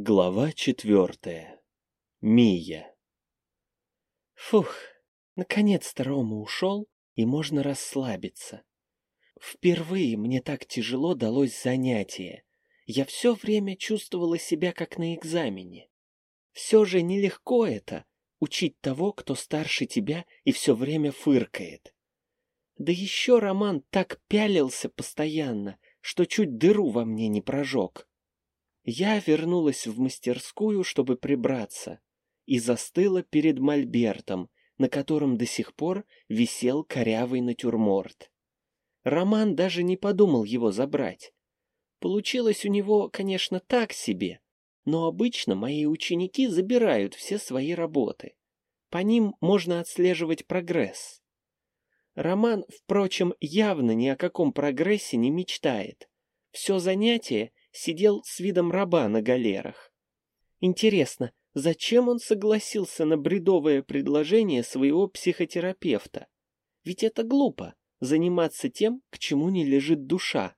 Глава четвертая. Мия. Фух, наконец-то Рома ушел, и можно расслабиться. Впервые мне так тяжело далось занятие. Я все время чувствовала себя как на экзамене. Все же нелегко это — учить того, кто старше тебя и все время фыркает. Да еще Роман так пялился постоянно, что чуть дыру во мне не прожег. Я вернулась в мастерскую, чтобы прибраться, и застыла перед мольбертом, на котором до сих пор висел корявый натюрморт. Роман даже не подумал его забрать. Получилось у него, конечно, так себе, но обычно мои ученики забирают все свои работы. По ним можно отслеживать прогресс. Роман, впрочем, явно ни о каком прогрессе не мечтает. Все занятие сидел с видом раба на галерах. Интересно, зачем он согласился на бредовое предложение своего психотерапевта? Ведь это глупо — заниматься тем, к чему не лежит душа.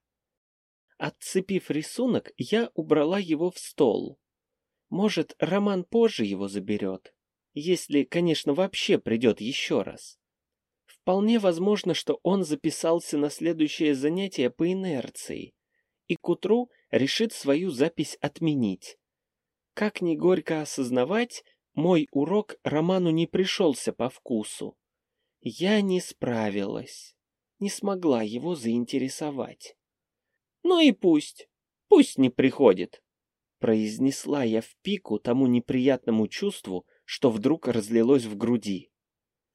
Отцепив рисунок, я убрала его в стол. Может, Роман позже его заберет, если, конечно, вообще придет еще раз. Вполне возможно, что он записался на следующее занятие по инерции, и к утру решит свою запись отменить. Как ни горько осознавать, мой урок Роману не пришелся по вкусу. Я не справилась, не смогла его заинтересовать. Ну и пусть, пусть не приходит, произнесла я в пику тому неприятному чувству, что вдруг разлилось в груди.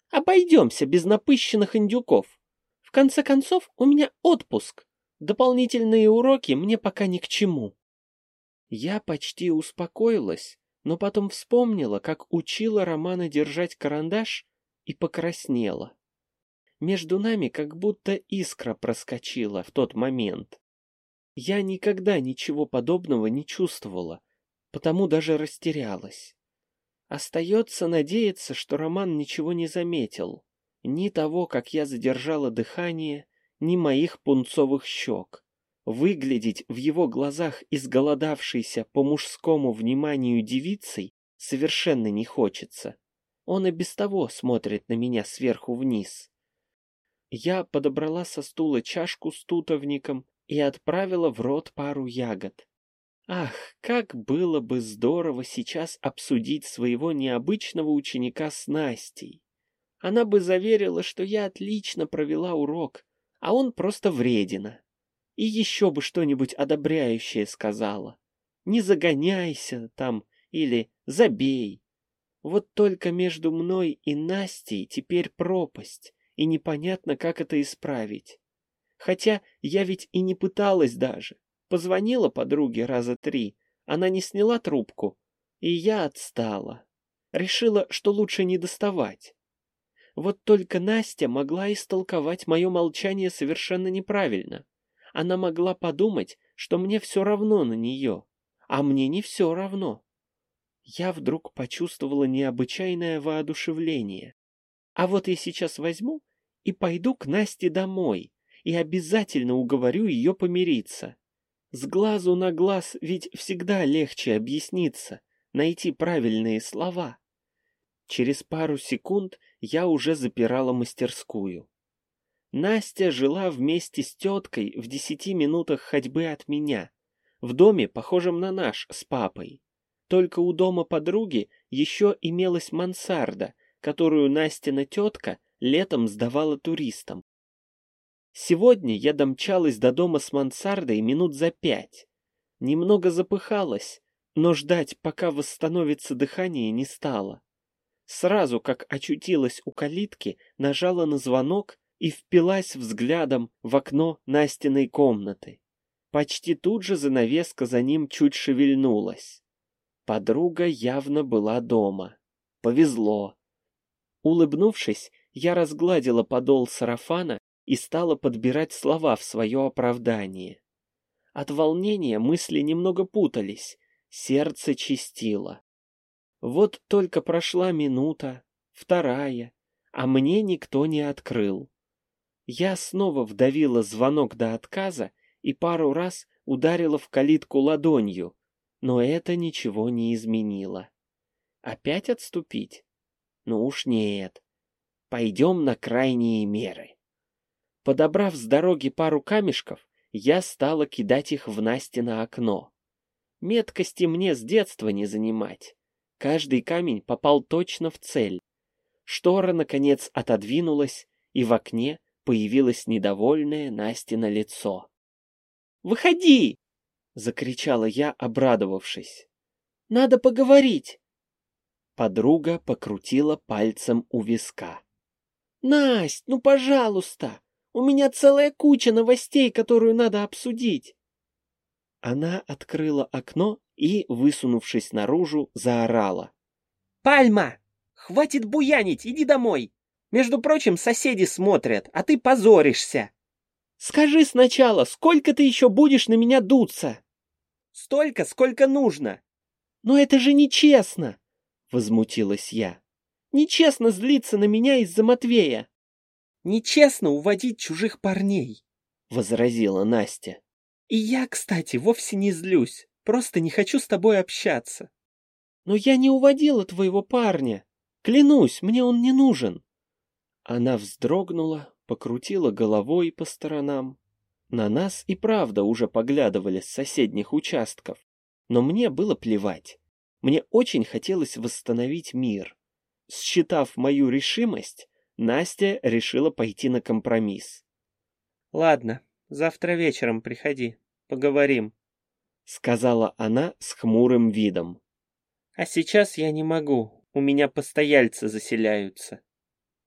Обойдемся без напыщенных индюков. В конце концов, у меня отпуск. Дополнительные уроки мне пока ни к чему. Я почти успокоилась, но потом вспомнила, как учила Романа держать карандаш и покраснела. Между нами как будто искра проскочила в тот момент. Я никогда ничего подобного не чувствовала, потому даже растерялась. Остается надеяться, что Роман ничего не заметил. Ни того, как я задержала дыхание, ни моих пунцовых щек. Выглядеть в его глазах изголодавшейся по мужскому вниманию девицей совершенно не хочется. Он и без того смотрит на меня сверху вниз. Я подобрала со стула чашку с тутовником и отправила в рот пару ягод. Ах, как было бы здорово сейчас обсудить своего необычного ученика с Настей. Она бы заверила, что я отлично провела урок, а он просто вредина. И еще бы что-нибудь одобряющее сказала. Не загоняйся там или забей. Вот только между мной и Настей теперь пропасть, и непонятно, как это исправить. Хотя я ведь и не пыталась даже. Позвонила подруге раза три, она не сняла трубку, и я отстала. Решила, что лучше не доставать. Вот только Настя могла истолковать мое молчание совершенно неправильно. Она могла подумать, что мне все равно на нее, а мне не все равно. Я вдруг почувствовала необычайное воодушевление. А вот я сейчас возьму и пойду к Насте домой и обязательно уговорю ее помириться. С глазу на глаз ведь всегда легче объясниться, найти правильные слова. Через пару секунд я уже запирала мастерскую. Настя жила вместе с теткой в десяти минутах ходьбы от меня, в доме, похожем на наш, с папой. Только у дома подруги еще имелась мансарда, которую Настина тетка летом сдавала туристам. Сегодня я домчалась до дома с мансардой минут за пять. Немного запыхалась, но ждать, пока восстановится дыхание, не стала. Сразу, как очутилась у калитки, нажала на звонок и впилась взглядом в окно Настиной комнаты. Почти тут же занавеска за ним чуть шевельнулась. Подруга явно была дома. Повезло. Улыбнувшись, я разгладила подол сарафана и стала подбирать слова в свое оправдание. От волнения мысли немного путались, сердце чистило. Вот только прошла минута, вторая, а мне никто не открыл. Я снова вдавила звонок до отказа и пару раз ударила в калитку ладонью, Но это ничего не изменило. Опять отступить? Ну уж нет. Пойдем на крайние меры. Подобрав с дороги пару камешков, я стала кидать их в Насте на окно. Меткости мне с детства не занимать. Каждый камень попал точно в цель. Штора, наконец, отодвинулась, и в окне появилось недовольное Настино лицо. «Выходи!» — закричала я, обрадовавшись. «Надо поговорить!» Подруга покрутила пальцем у виска. «Насть, ну пожалуйста! У меня целая куча новостей, которую надо обсудить!» Она открыла окно и, высунувшись наружу, заорала. «Пальма! Хватит буянить, иди домой! Между прочим, соседи смотрят, а ты позоришься!» «Скажи сначала, сколько ты еще будешь на меня дуться?» «Столько, сколько нужно!» «Но это же нечестно!» — возмутилась я. «Нечестно злиться на меня из-за Матвея!» «Нечестно уводить чужих парней!» — возразила Настя. «И я, кстати, вовсе не злюсь, просто не хочу с тобой общаться». «Но я не уводила твоего парня. Клянусь, мне он не нужен». Она вздрогнула, покрутила головой по сторонам. На нас и правда уже поглядывали с соседних участков, но мне было плевать. Мне очень хотелось восстановить мир. Считав мою решимость, Настя решила пойти на компромисс. «Ладно, завтра вечером приходи, поговорим», — сказала она с хмурым видом. «А сейчас я не могу, у меня постояльцы заселяются».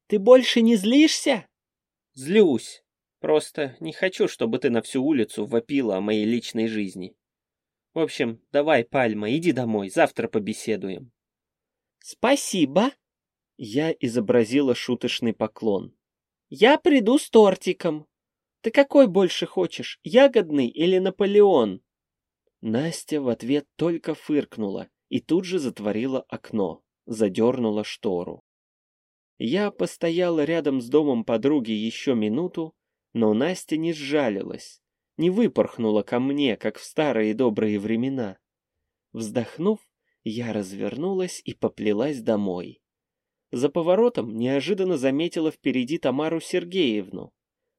«Ты больше не злишься?» «Злюсь. Просто не хочу, чтобы ты на всю улицу вопила о моей личной жизни. В общем, давай, Пальма, иди домой, завтра побеседуем». «Спасибо!» Я изобразила шуточный поклон. «Я приду с тортиком. Ты какой больше хочешь, ягодный или Наполеон?» Настя в ответ только фыркнула и тут же затворила окно, задернула штору. Я постояла рядом с домом подруги еще минуту, но Настя не сжалилась, не выпорхнула ко мне, как в старые добрые времена. Вздохнув, я развернулась и поплелась домой. За поворотом неожиданно заметила впереди Тамару Сергеевну.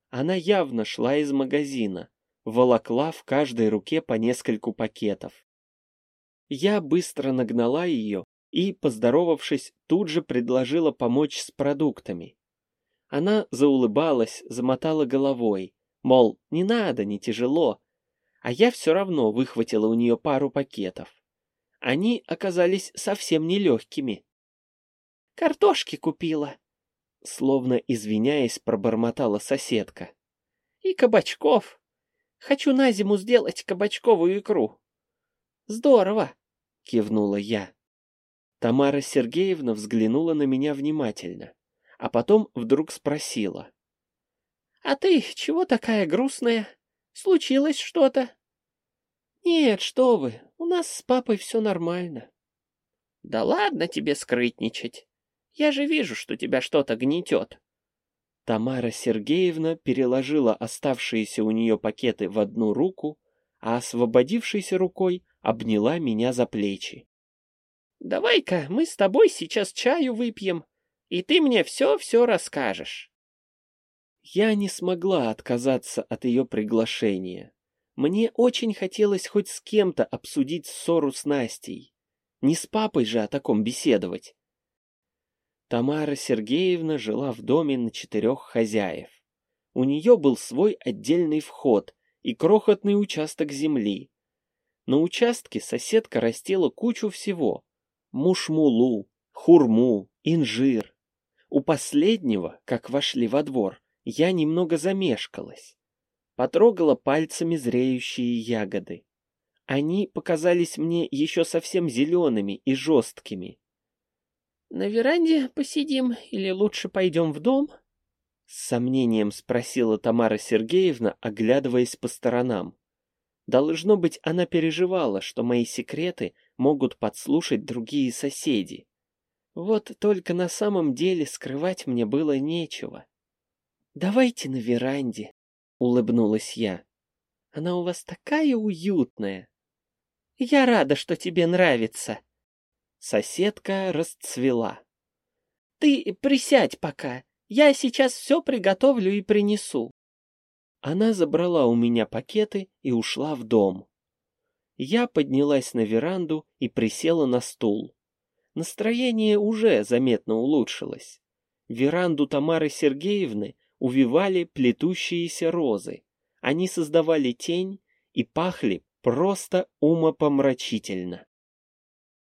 Она явно шла из магазина, волокла в каждой руке по нескольку пакетов. Я быстро нагнала ее и, поздоровавшись, тут же предложила помочь с продуктами. Она заулыбалась, замотала головой, мол, не надо, не тяжело, а я все равно выхватила у нее пару пакетов. Они оказались совсем нелегкими. «Картошки купила», — словно извиняясь, пробормотала соседка. «И кабачков. Хочу на зиму сделать кабачковую икру». «Здорово», — кивнула я. Тамара Сергеевна взглянула на меня внимательно, а потом вдруг спросила. «А ты чего такая грустная? Случилось что-то?» «Нет, что вы, у нас с папой все нормально». «Да ладно тебе скрытничать. Я же вижу, что тебя что-то гнетет». Тамара Сергеевна переложила оставшиеся у нее пакеты в одну руку, а освободившейся рукой обняла меня за плечи. Давай-ка мы с тобой сейчас чаю выпьем, и ты мне все-все расскажешь. Я не смогла отказаться от ее приглашения. Мне очень хотелось хоть с кем-то обсудить ссору с Настей. Не с папой же о таком беседовать. Тамара Сергеевна жила в доме на четырех хозяев. У нее был свой отдельный вход и крохотный участок земли. На участке соседка растила кучу всего, мушмулу, хурму, инжир. У последнего, как вошли во двор, я немного замешкалась. Потрогала пальцами зреющие ягоды. Они показались мне еще совсем зелеными и жесткими. «На веранде посидим или лучше пойдем в дом?» С сомнением спросила Тамара Сергеевна, оглядываясь по сторонам. Должно быть, она переживала, что мои секреты могут подслушать другие соседи. Вот только на самом деле скрывать мне было нечего. «Давайте на веранде», — улыбнулась я. «Она у вас такая уютная». Я рада, что тебе нравится. Соседка расцвела. Ты присядь пока, я сейчас все приготовлю и принесу. Она забрала у меня пакеты и ушла в дом. Я поднялась на веранду и присела на стул. Настроение уже заметно улучшилось. Веранду Тамары Сергеевны увивали плетущиеся розы. Они создавали тень и пахли просто умопомрачительно.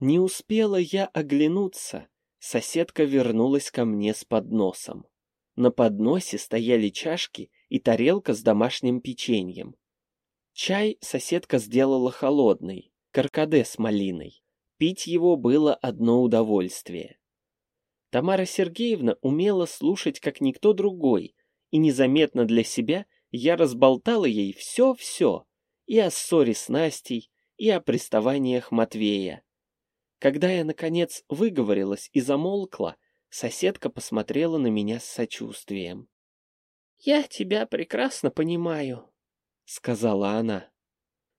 Не успела я оглянуться, соседка вернулась ко мне с подносом. На подносе стояли чашки и тарелка с домашним печеньем. Чай соседка сделала холодный, каркаде с малиной. Пить его было одно удовольствие. Тамара Сергеевна умела слушать, как никто другой, и незаметно для себя я разболтала ей все-все, и о ссоре с Настей, и о приставаниях Матвея. Когда я, наконец, выговорилась и замолкла, соседка посмотрела на меня с сочувствием. «Я тебя прекрасно понимаю», — сказала она.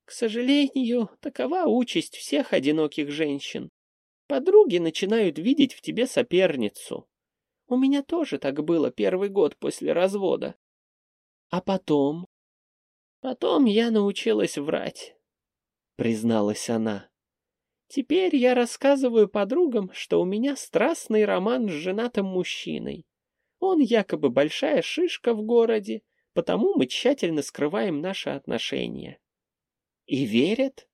«К сожалению, такова участь всех одиноких женщин. Подруги начинают видеть в тебе соперницу. У меня тоже так было первый год после развода. А потом? Потом я научилась врать, призналась она. Теперь я рассказываю подругам, что у меня страстный роман с женатым мужчиной. Он якобы большая шишка в городе, потому мы тщательно скрываем наши отношения. И верят?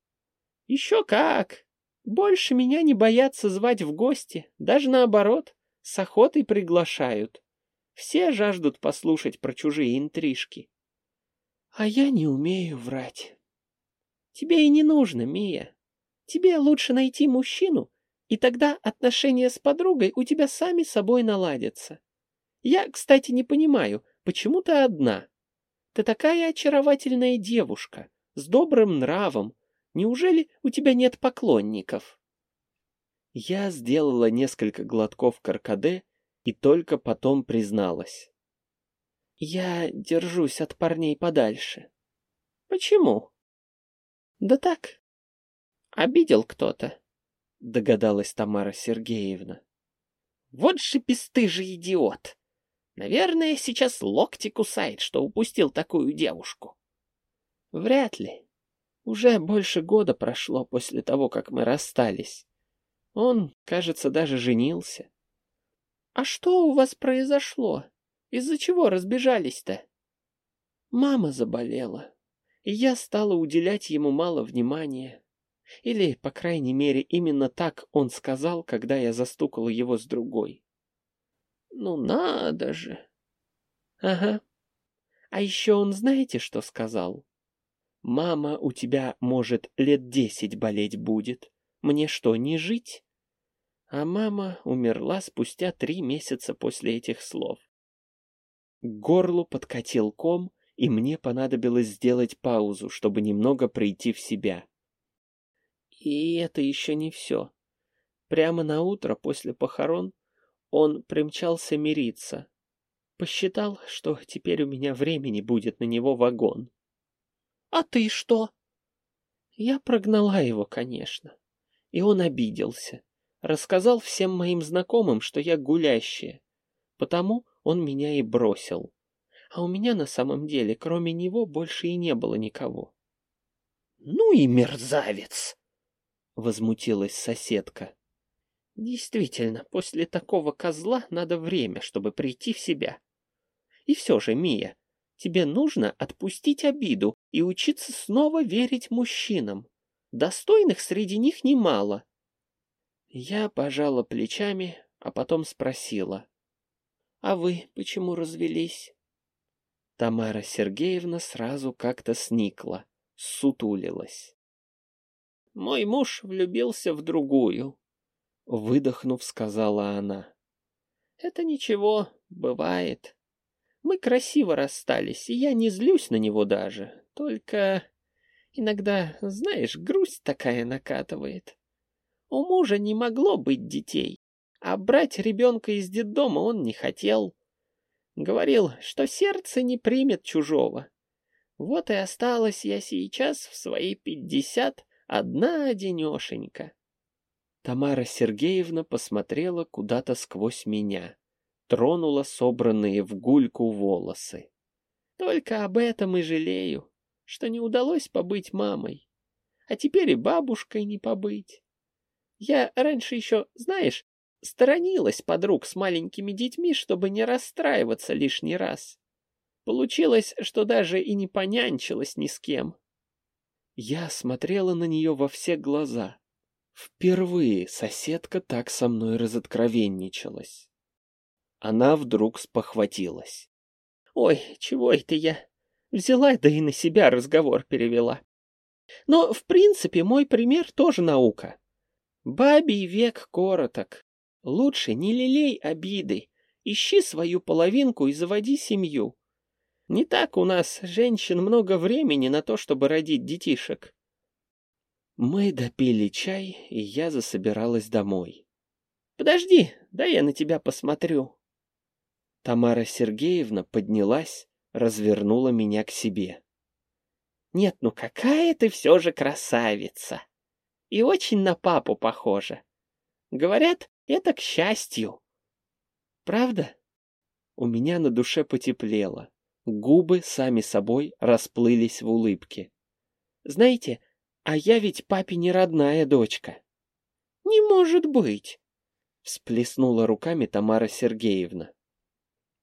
Еще как! Больше меня не боятся звать в гости, даже наоборот, с охотой приглашают. Все жаждут послушать про чужие интрижки. А я не умею врать. Тебе и не нужно, Мия. Тебе лучше найти мужчину, и тогда отношения с подругой у тебя сами собой наладятся. Я, кстати, не понимаю, почему ты одна? Ты такая очаровательная девушка, с добрым нравом. Неужели у тебя нет поклонников? Я сделала несколько глотков каркаде и только потом призналась. Я держусь от парней подальше. Почему? Да так. Обидел кто-то, догадалась Тамара Сергеевна. Вот же бесстыжий идиот! Наверное, сейчас локти кусает, что упустил такую девушку. Вряд ли. Уже больше года прошло после того, как мы расстались. Он, кажется, даже женился. А что у вас произошло? Из-за чего разбежались-то? Мама заболела, и я стала уделять ему мало внимания. Или, по крайней мере, именно так он сказал, когда я застукала его с другой. Ну надо же. Ага. А еще он знаете, что сказал? Мама у тебя, может, лет десять болеть будет. Мне что, не жить? А мама умерла спустя три месяца после этих слов. К горлу подкатил ком, и мне понадобилось сделать паузу, чтобы немного прийти в себя. И это еще не все. Прямо на утро после похорон он примчался мириться. Посчитал, что теперь у меня времени будет на него вагон. «А ты что?» Я прогнала его, конечно. И он обиделся. Рассказал всем моим знакомым, что я гулящая. Потому он меня и бросил. А у меня на самом деле, кроме него, больше и не было никого. «Ну и мерзавец!» — возмутилась соседка. Действительно, после такого козла надо время, чтобы прийти в себя. И все же, Мия, тебе нужно отпустить обиду и учиться снова верить мужчинам. Достойных среди них немало. Я пожала плечами, а потом спросила. А вы почему развелись? Тамара Сергеевна сразу как-то сникла, сутулилась. Мой муж влюбился в другую, Выдохнув, сказала она. Это ничего, бывает. Мы красиво расстались, и я не злюсь на него даже. Только иногда, знаешь, грусть такая накатывает. У мужа не могло быть детей, а брать ребенка из детдома он не хотел. Говорил, что сердце не примет чужого. Вот и осталась я сейчас в свои пятьдесят Одна денешенька. Тамара Сергеевна посмотрела куда-то сквозь меня, тронула собранные в гульку волосы. Только об этом и жалею, что не удалось побыть мамой. А теперь и бабушкой не побыть. Я раньше еще, знаешь, сторонилась подруг с маленькими детьми, чтобы не расстраиваться лишний раз. Получилось, что даже и не понянчилась ни с кем. Я смотрела на нее во все глаза. Впервые соседка так со мной разоткровенничалась. Она вдруг спохватилась. «Ой, чего это я? Взяла, да и на себя разговор перевела. Но, в принципе, мой пример тоже наука. Бабий век короток. Лучше не лелей обиды. Ищи свою половинку и заводи семью. Не так у нас, женщин, много времени на то, чтобы родить детишек. Мы допили чай, и я засобиралась домой. Подожди, да я на тебя посмотрю. Тамара Сергеевна поднялась, развернула меня к себе. Нет, ну какая ты все же красавица! И очень на папу похожа. Говорят, это к счастью. Правда? У меня на душе потеплело. Губы сами собой расплылись в улыбке. Знаете, а я ведь папе не родная дочка. Не может быть, всплеснула руками Тамара Сергеевна.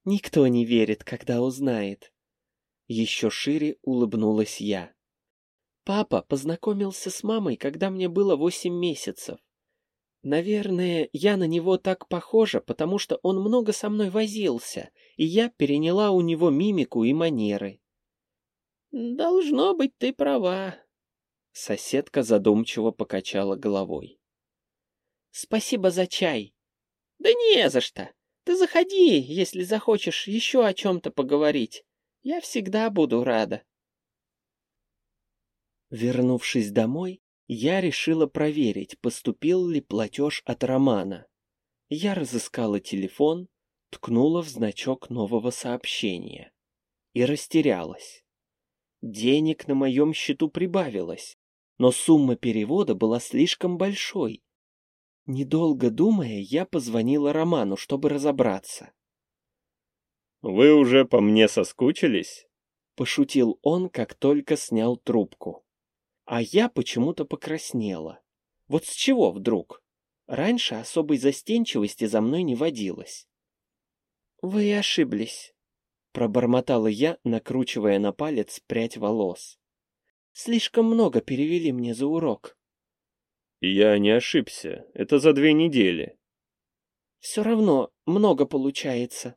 Никто не верит, когда узнает. Еще шире улыбнулась я. Папа познакомился с мамой, когда мне было восемь месяцев. Наверное, я на него так похожа, потому что он много со мной возился, и я переняла у него мимику и манеры. Должно быть, ты права. Соседка задумчиво покачала головой. Спасибо за чай. Да не за что. Ты заходи, если захочешь еще о чем-то поговорить. Я всегда буду рада. Вернувшись домой, я решила проверить, поступил ли платеж от Романа. Я разыскала телефон, ткнула в значок нового сообщения и растерялась. Денег на моем счету прибавилось, но сумма перевода была слишком большой. Недолго думая, я позвонила Роману, чтобы разобраться. «Вы уже по мне соскучились?» — пошутил он, как только снял трубку. А я почему-то покраснела. Вот с чего вдруг? Раньше особой застенчивости за мной не водилось. «Вы ошиблись», — пробормотала я, накручивая на палец прядь волос. «Слишком много перевели мне за урок». «Я не ошибся. Это за две недели». «Все равно много получается».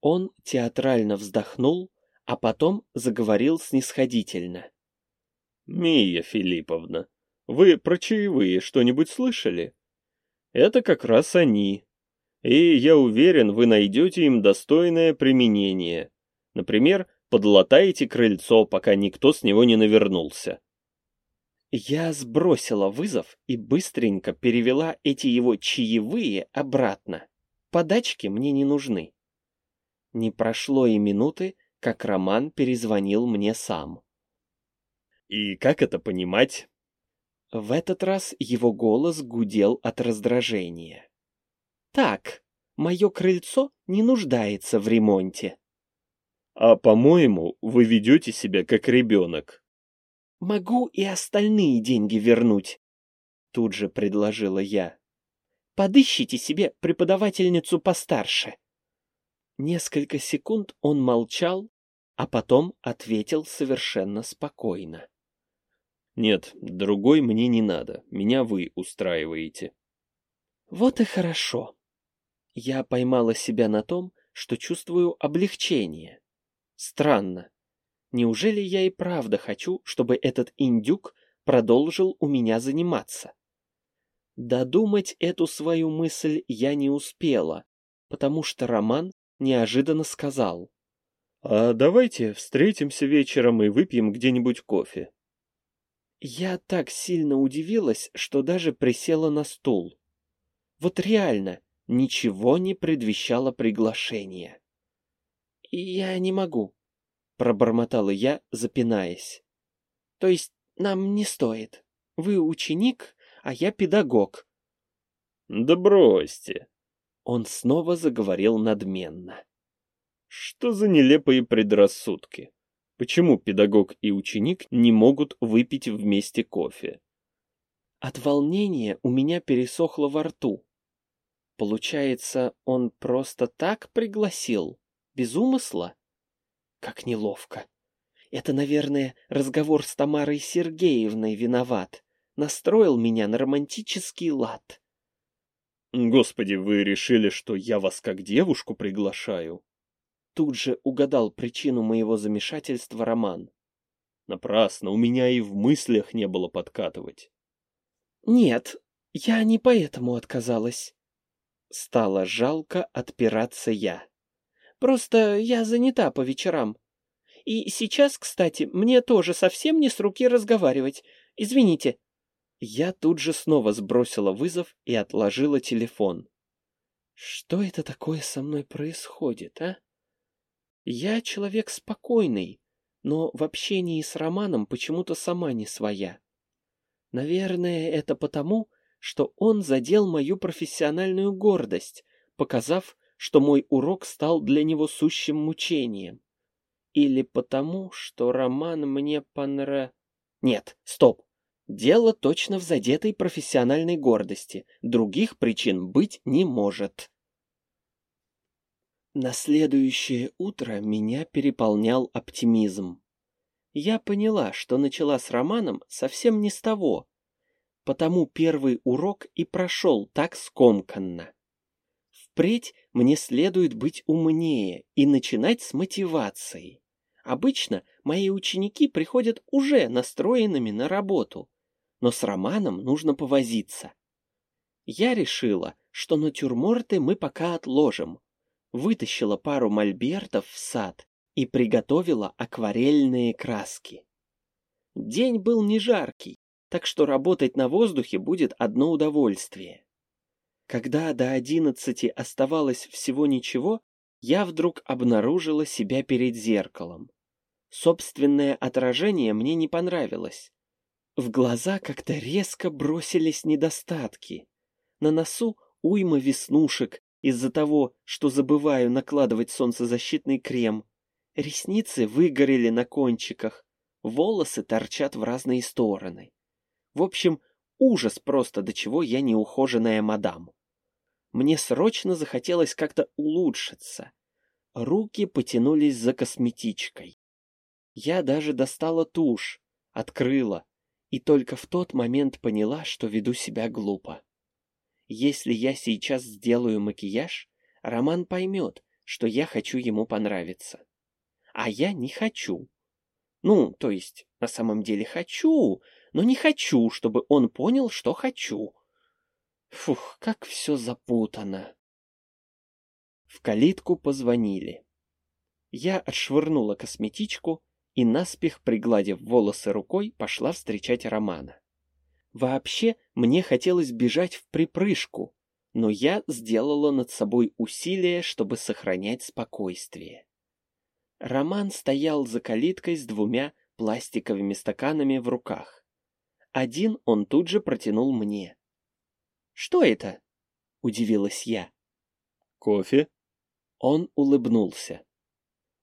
Он театрально вздохнул, а потом заговорил снисходительно. Мия Филипповна, вы про чаевые что-нибудь слышали? Это как раз они. И я уверен, вы найдете им достойное применение. Например, подлатаете крыльцо, пока никто с него не навернулся. Я сбросила вызов и быстренько перевела эти его чаевые обратно. Подачки мне не нужны. Не прошло и минуты, как Роман перезвонил мне сам. И как это понимать? В этот раз его голос гудел от раздражения. Так, мое крыльцо не нуждается в ремонте. А, по-моему, вы ведете себя как ребенок. Могу и остальные деньги вернуть, тут же предложила я. Подыщите себе преподавательницу постарше. Несколько секунд он молчал, а потом ответил совершенно спокойно. Нет, другой мне не надо. Меня вы устраиваете. Вот и хорошо. Я поймала себя на том, что чувствую облегчение. Странно. Неужели я и правда хочу, чтобы этот индюк продолжил у меня заниматься? Додумать эту свою мысль я не успела, потому что Роман неожиданно сказал. «А давайте встретимся вечером и выпьем где-нибудь кофе». Я так сильно удивилась, что даже присела на стул. Вот реально, ничего не предвещало приглашения. «Я не могу», — пробормотала я, запинаясь. «То есть нам не стоит». Вы ученик, а я педагог. Да бросьте. Он снова заговорил надменно. Что за нелепые предрассудки? Почему педагог и ученик не могут выпить вместе кофе? От волнения у меня пересохло во рту. Получается, он просто так пригласил? Без умысла? Как неловко. Это, наверное, разговор с Тамарой Сергеевной виноват. Настроил меня на романтический лад. Господи, вы решили, что я вас как девушку приглашаю? Тут же угадал причину моего замешательства Роман. Напрасно, у меня и в мыслях не было подкатывать. Нет, я не поэтому отказалась. Стало жалко отпираться я. Просто я занята по вечерам. И сейчас, кстати, мне тоже совсем не с руки разговаривать. Извините. Я тут же снова сбросила вызов и отложила телефон. Что это такое со мной происходит, а? Я человек спокойный, но в общении с Романом почему-то сама не своя. Наверное, это потому, что он задел мою профессиональную гордость, показав, что мой урок стал для него сущим мучением. Или потому, что роман мне понра... Нет, стоп. Дело точно в задетой профессиональной гордости. Других причин быть не может. На следующее утро меня переполнял оптимизм. Я поняла, что начала с романом совсем не с того, потому первый урок и прошел так скомканно. Впредь мне следует быть умнее и начинать с мотивации. Обычно мои ученики приходят уже настроенными на работу, но с романом нужно повозиться. Я решила, что натюрморты мы пока отложим. Вытащила пару мольбертов в сад и приготовила акварельные краски. День был не жаркий, так что работать на воздухе будет одно удовольствие. Когда до одиннадцати оставалось всего ничего, я вдруг обнаружила себя перед зеркалом. Собственное отражение мне не понравилось. В глаза как-то резко бросились недостатки. На носу уйма веснушек из-за того, что забываю накладывать солнцезащитный крем. Ресницы выгорели на кончиках, волосы торчат в разные стороны. В общем, ужас просто, до чего я неухоженная мадам. Мне срочно захотелось как-то улучшиться. Руки потянулись за косметичкой. Я даже достала тушь, открыла, и только в тот момент поняла, что веду себя глупо. Если я сейчас сделаю макияж, Роман поймет, что я хочу ему понравиться. А я не хочу. Ну, то есть, на самом деле хочу, но не хочу, чтобы он понял, что хочу. Фух, как все запутано. В калитку позвонили. Я отшвырнула косметичку и, наспех пригладив волосы рукой, пошла встречать Романа. Вообще, мне хотелось бежать в припрыжку, но я сделала над собой усилие, чтобы сохранять спокойствие. Роман стоял за калиткой с двумя пластиковыми стаканами в руках. Один он тут же протянул мне. «Что это?» — удивилась я. «Кофе?» Он улыбнулся.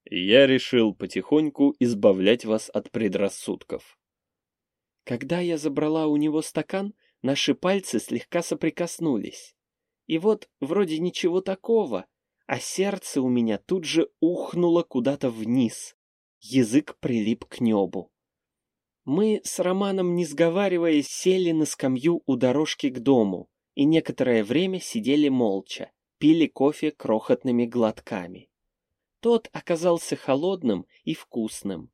«Я решил потихоньку избавлять вас от предрассудков». Когда я забрала у него стакан, наши пальцы слегка соприкоснулись. И вот вроде ничего такого, а сердце у меня тут же ухнуло куда-то вниз. Язык прилип к небу. Мы с Романом, не сговариваясь, сели на скамью у дорожки к дому и некоторое время сидели молча, пили кофе крохотными глотками. Тот оказался холодным и вкусным.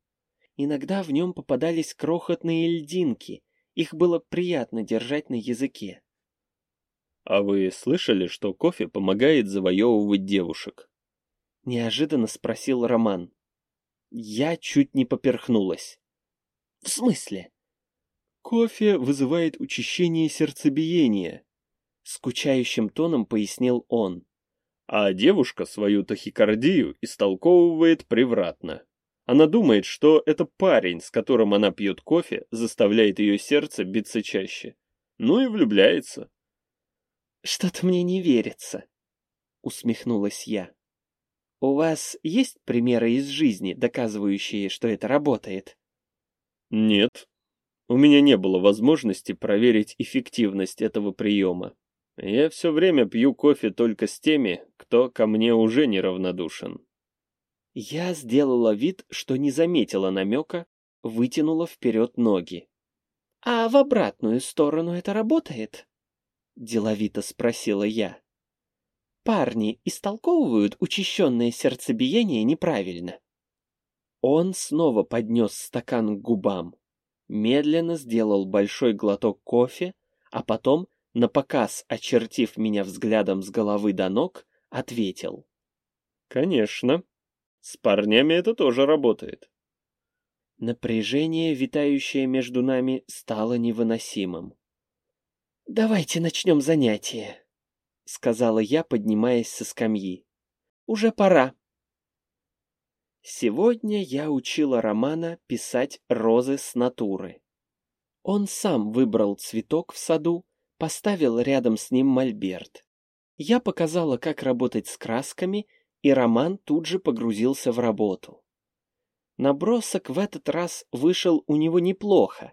Иногда в нем попадались крохотные льдинки, их было приятно держать на языке. «А вы слышали, что кофе помогает завоевывать девушек?» Неожиданно спросил Роман. Я чуть не поперхнулась. В смысле? Кофе вызывает учащение сердцебиения, скучающим тоном пояснил он. А девушка свою тахикардию истолковывает превратно. Она думает, что это парень, с которым она пьет кофе, заставляет ее сердце биться чаще. Ну и влюбляется. «Что-то мне не верится», — усмехнулась я. «У вас есть примеры из жизни, доказывающие, что это работает?» «Нет. У меня не было возможности проверить эффективность этого приема. Я все время пью кофе только с теми, кто ко мне уже неравнодушен». Я сделала вид, что не заметила намека, вытянула вперед ноги. «А в обратную сторону это работает?» — деловито спросила я. «Парни истолковывают учащенное сердцебиение неправильно». Он снова поднес стакан к губам, медленно сделал большой глоток кофе, а потом, напоказ очертив меня взглядом с головы до ног, ответил. «Конечно». С парнями это тоже работает. Напряжение, витающее между нами, стало невыносимым. «Давайте начнем занятие», — сказала я, поднимаясь со скамьи. «Уже пора». Сегодня я учила Романа писать розы с натуры. Он сам выбрал цветок в саду, поставил рядом с ним мольберт. Я показала, как работать с красками и Роман тут же погрузился в работу. Набросок в этот раз вышел у него неплохо,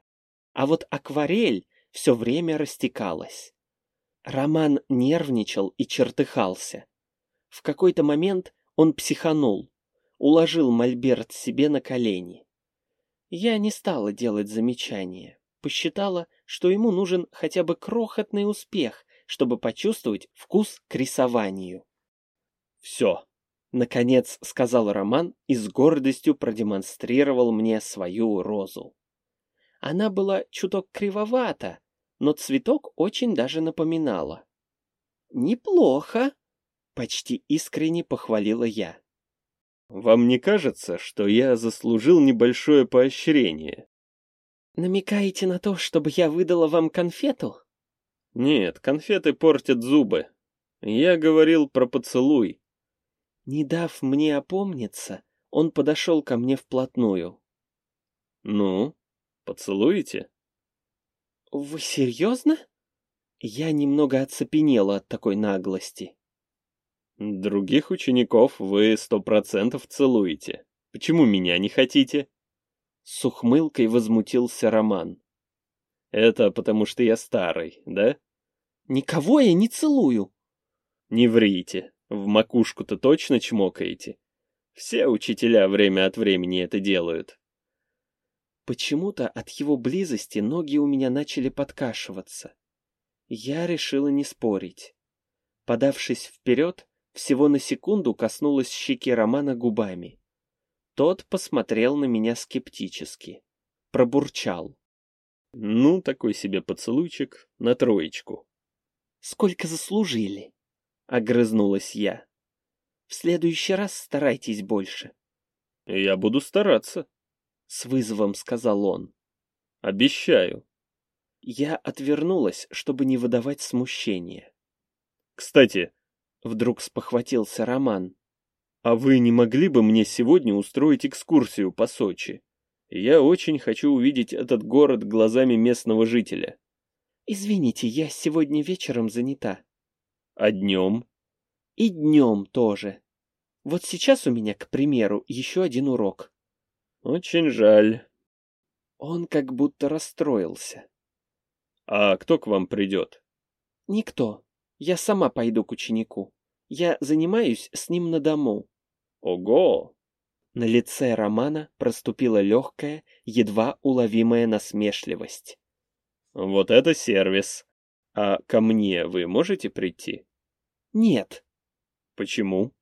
а вот акварель все время растекалась. Роман нервничал и чертыхался. В какой-то момент он психанул, уложил мольберт себе на колени. Я не стала делать замечания, посчитала, что ему нужен хотя бы крохотный успех, чтобы почувствовать вкус к рисованию. «Все, Наконец сказал Роман и с гордостью продемонстрировал мне свою розу. Она была чуток кривовата, но цветок очень даже напоминала. «Неплохо!» — почти искренне похвалила я. «Вам не кажется, что я заслужил небольшое поощрение?» «Намекаете на то, чтобы я выдала вам конфету?» «Нет, конфеты портят зубы. Я говорил про поцелуй. Не дав мне опомниться, он подошел ко мне вплотную. «Ну, поцелуете?» «Вы серьезно?» Я немного оцепенела от такой наглости. «Других учеников вы сто процентов целуете. Почему меня не хотите?» С ухмылкой возмутился Роман. «Это потому что я старый, да?» «Никого я не целую!» «Не врите, в макушку-то точно чмокаете? Все учителя время от времени это делают. Почему-то от его близости ноги у меня начали подкашиваться. Я решила не спорить. Подавшись вперед, всего на секунду коснулась щеки Романа губами. Тот посмотрел на меня скептически. Пробурчал. Ну, такой себе поцелуйчик на троечку. Сколько заслужили? Огрызнулась я. В следующий раз старайтесь больше. Я буду стараться. С вызовом сказал он. Обещаю. Я отвернулась, чтобы не выдавать смущения. Кстати, вдруг спохватился Роман. А вы не могли бы мне сегодня устроить экскурсию по Сочи? Я очень хочу увидеть этот город глазами местного жителя. Извините, я сегодня вечером занята. А днем? И днем тоже. Вот сейчас у меня, к примеру, еще один урок. Очень жаль. Он как будто расстроился. А кто к вам придет? Никто. Я сама пойду к ученику. Я занимаюсь с ним на дому. Ого! На лице Романа проступила легкая, едва уловимая насмешливость. Вот это сервис. А ко мне вы можете прийти? Нет. Почему?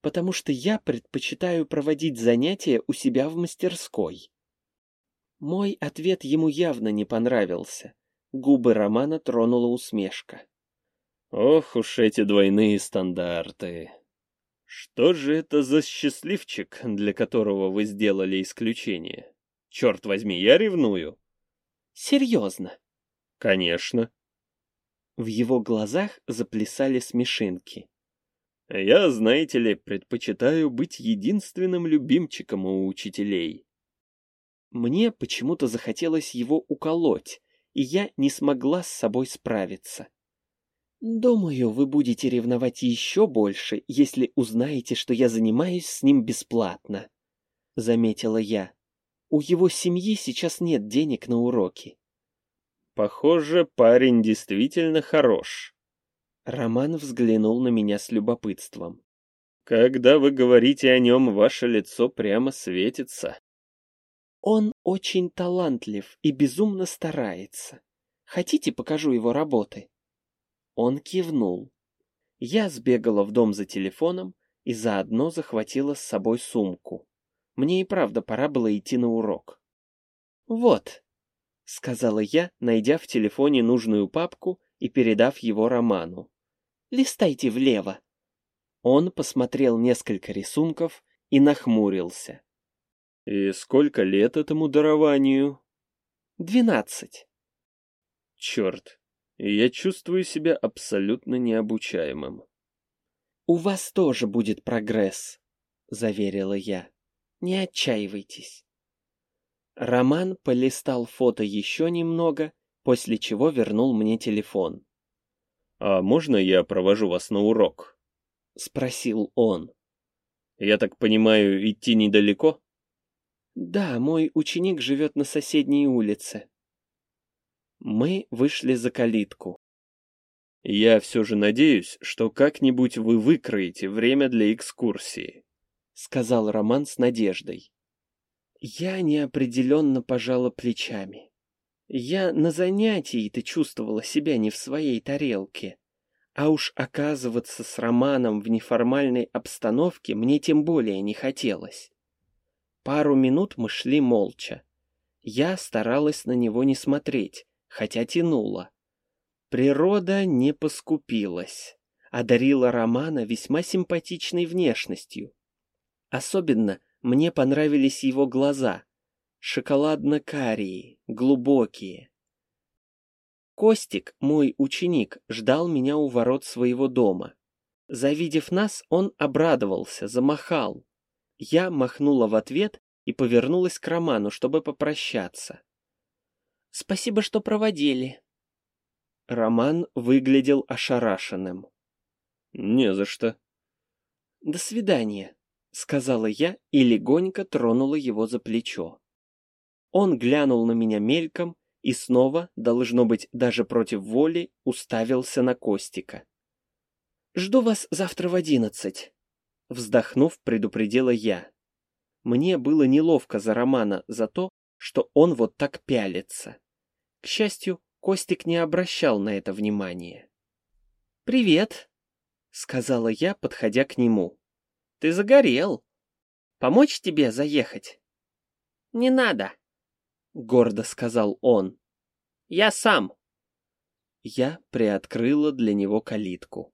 Потому что я предпочитаю проводить занятия у себя в мастерской. Мой ответ ему явно не понравился. Губы Романа тронула усмешка. Ох уж эти двойные стандарты. Что же это за счастливчик, для которого вы сделали исключение? Черт возьми, я ревную. Серьезно? Конечно. В его глазах заплясали смешинки. Я, знаете ли, предпочитаю быть единственным любимчиком у учителей. Мне почему-то захотелось его уколоть, и я не смогла с собой справиться. Думаю, вы будете ревновать еще больше, если узнаете, что я занимаюсь с ним бесплатно, заметила я. У его семьи сейчас нет денег на уроки. Похоже, парень действительно хорош. Роман взглянул на меня с любопытством. Когда вы говорите о нем, ваше лицо прямо светится. Он очень талантлив и безумно старается. Хотите, покажу его работы?» Он кивнул. Я сбегала в дом за телефоном и заодно захватила с собой сумку. Мне и правда пора было идти на урок. «Вот», — сказала я, найдя в телефоне нужную папку и передав его Роману. «Листайте влево». Он посмотрел несколько рисунков и нахмурился. И сколько лет этому дарованию? Двенадцать. Черт, я чувствую себя абсолютно необучаемым. У вас тоже будет прогресс, заверила я. Не отчаивайтесь. Роман полистал фото еще немного, после чего вернул мне телефон. «А можно я провожу вас на урок?» — спросил он. «Я так понимаю, идти недалеко?» Да, мой ученик живет на соседней улице. Мы вышли за калитку. Я все же надеюсь, что как-нибудь вы выкроете время для экскурсии, сказал Роман с надеждой. Я неопределенно пожала плечами. Я на занятии-то чувствовала себя не в своей тарелке. А уж оказываться с Романом в неформальной обстановке мне тем более не хотелось. Пару минут мы шли молча. Я старалась на него не смотреть, хотя тянула. Природа не поскупилась, одарила Романа весьма симпатичной внешностью. Особенно мне понравились его глаза, шоколадно-карие, глубокие. Костик, мой ученик, ждал меня у ворот своего дома. Завидев нас, он обрадовался, замахал. Я махнула в ответ и повернулась к Роману, чтобы попрощаться. «Спасибо, что проводили». Роман выглядел ошарашенным. «Не за что». «До свидания», — сказала я и легонько тронула его за плечо. Он глянул на меня мельком и снова, должно быть, даже против воли, уставился на Костика. «Жду вас завтра в одиннадцать». Вздохнув, предупредила я. Мне было неловко за Романа за то, что он вот так пялится. К счастью, Костик не обращал на это внимания. «Привет», — сказала я, подходя к нему. «Ты загорел. Помочь тебе заехать?» «Не надо», — гордо сказал он. «Я сам». Я приоткрыла для него калитку.